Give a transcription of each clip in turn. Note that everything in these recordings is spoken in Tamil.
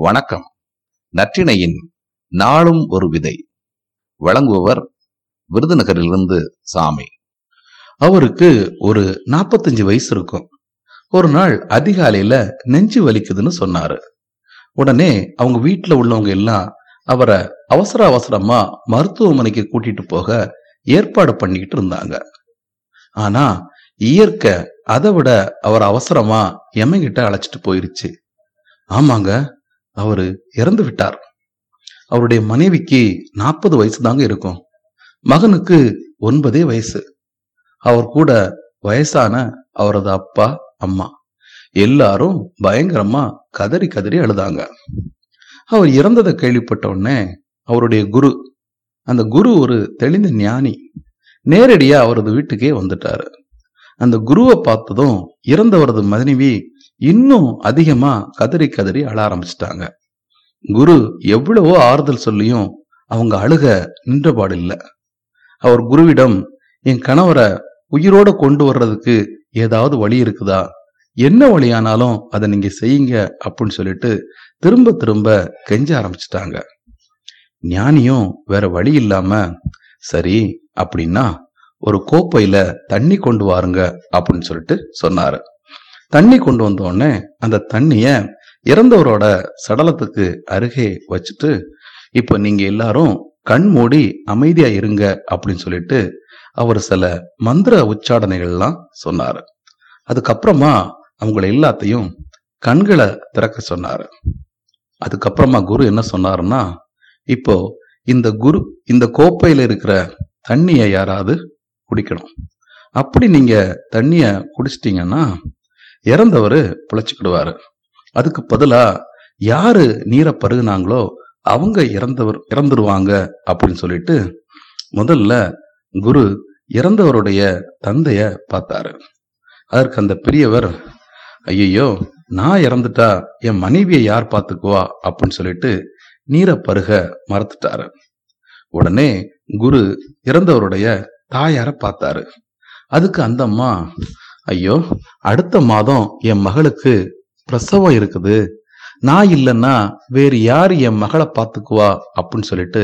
வணக்கம். நற்றிணையின் நாளும் ஒரு விதை. வழங்குபவர் விருதுநகரிலிருந்து சாமி. அவருக்கு ஒரு நாற்பத்தஞ்சு வயசு இருக்கும். ஒரு நாள் அதிகாலையில நெஞ்சு வலிக்குதுன்னு சொன்னாரு. உடனே அவங்க வீட்டுல உள்ளவங்க எல்லாம் அவரை அவசர அவசரமா மருத்துவமனைக்கு கூட்டிட்டு போக ஏற்பாடு பண்ணிக்கிட்டு இருந்தாங்க. ஆனா இயற்கை அதை விட அவர் அவசரமா எமங்கிட்ட அழைச்சிட்டு போயிருச்சு. ஆமாங்க அவரு இறந்து விட்டார். அவருடைய மனைவிக்கு நாற்பது வயசு தாங்க இருக்கும். மகனுக்கு ஒன்பதே வயசு. அவர் கூட வயசான அவரது அப்பா அம்மா. எல்லாரும் பயங்கரமா கதறி கதறி அழுதாங்க. அவர் இறந்ததை கேள்விப்பட்ட உடனே அவருடைய குரு அந்த குரு ஒரு தெளிந்த ஞானி நேரடியா அவரது வீட்டுக்கே வந்துட்டாரு. அந்த குருவை பார்த்ததும் இறந்தவரது மனைவி இன்னும் அதிகமா கதறி கதறி அழ ஆரம்பிச்சிட்டாங்க. குரு எவ்வளவோ ஆறுதல் சொல்லியும் அவங்க அழுக நின்றபாடு இல்ல அவர் குருவிடம் என் கணவரை உயிரோட கொண்டு வர்றதுக்கு ஏதாவது வழி இருக்குதா? என்ன வழியானாலும் அதை நீங்க செய்யுங்க அப்படின்னு சொல்லிட்டு திரும்ப திரும்ப கெஞ்ச ஆரம்பிச்சிட்டாங்க. ஞானியும் வேற வழி இல்லாம சரி அப்படின்னா ஒரு கோப்பையில தண்ணி கொண்டு வாருங்க அப்படின்னு சொல்லிட்டு சொன்னாரு. தண்ணி கொண்டு வந்த உடனே அந்த தண்ணிய இறந்தவரோட சடலத்துக்கு அருகே வச்சுட்டு இப்ப நீங்க எல்லாரும் கண் மூடி அமைதியா இருங்க அப்படின்னு சொல்லிட்டு அவர் சில மந்திர உச்சாடனைகள்லாம் சொன்னாரு. அதுக்கப்புறமா அவங்கள எல்லாத்தையும் கண்களை திறக்க சொன்னாரு. அதுக்கப்புறமா குரு என்ன சொன்னாருன்னா இப்போ இந்த குரு இந்த கோப்பையில இருக்கிற தண்ணியை யாராவது குடிக்கணும். அப்படி நீங்க தண்ணிய குடிச்சிட்டீங்கன்னா இறந்தவர் பிழைச்சிக்கிடுவாரு அதுக்கு பதிலா யாரு நீரை பருகுனாங்களோ அவங்க இறந்தவர் இறந்துருவாங்க அப்படின்னு சொல்லிட்டு முதல்ல குரு இறந்தவருடைய தந்தைய பார்த்தாரு. அதற்கு அந்த பெரியவர் ஐயையோ நான் இறந்துட்டா என் மனைவியை யார் பார்த்துக்குவா? அப்படின்னு சொல்லிட்டு நீரை பருக மறத்துட்டாரு. உடனே குரு இறந்தவருடைய தாயார பார்த்தாரு. அதுக்கு அந்த அம்மா ஐயோ அடுத்த மாதம் என் மகளுக்கு பிரசவம் இருக்குது. நான் இல்லைன்னா வேறு யாரு என் மகளை பார்த்துக்குவா அப்படின்னு சொல்லிட்டு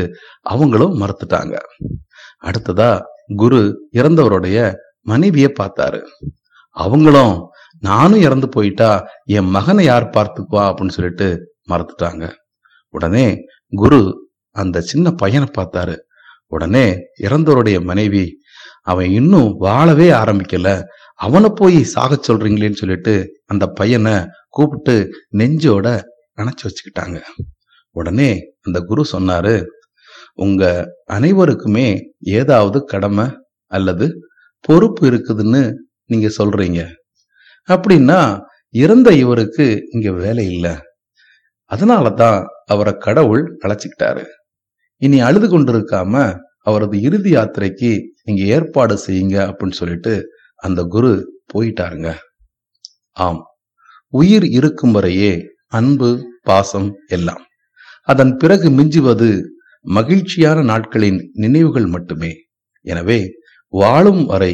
அவங்களும் மறுத்துட்டாங்க. அடுத்ததா குரு இறந்தவருடைய மனைவியை பார்த்தாரு. அவங்களும் நானும் இறந்து போயிட்டா என் மகனை யார் பார்த்துக்குவா? அப்படின்னு சொல்லிட்டு மறுத்துட்டாங்க. உடனே குரு அந்த சின்ன பையனை பார்த்தாரு. உடனே இறந்தவருடைய மனைவி அவன் இன்னும் வாழவே ஆரம்பிக்கல. அவனை போய் சாக சொல்றீங்களேன்னு சொல்லிட்டு அந்த பையனை கூப்பிட்டு நெஞ்சோட நினைச்சு வச்சுக்கிட்டாங்க. உடனே அந்த குரு சொன்னாரு உங்க அனைவருக்குமே ஏதாவது கடமை அல்லது பொறுப்பு இருக்குதுன்னு நீங்க சொல்றீங்க. அப்படின்னா இறந்த இவருக்கு இங்க வேலை இல்லை. அதனாலதான் அவரை கடவுள் அழைச்சிக்கிட்டாரு. இனி அழுது கொண்டிருக்காம அவரது இறுதி யாத்திரைக்கு நீங்க ஏற்பாடு செய்யுங்க அப்படின்னு சொல்லிட்டு அந்த குரு போயிட்டாருங்க. ஆம். உயிர் இருக்கும் வரையே அன்பு பாசம் எல்லாம். அதன் பிறகு மிஞ்சுவது மகிழ்ச்சியான நாட்களின் நினைவுகள் மட்டுமே. எனவே வாழும் வரை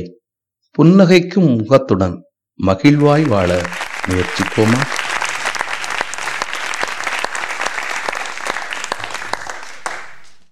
புன்னகைக்கும் முகத்துடன் மகிழ்வாய் வாழ முயற்சிப்போமா?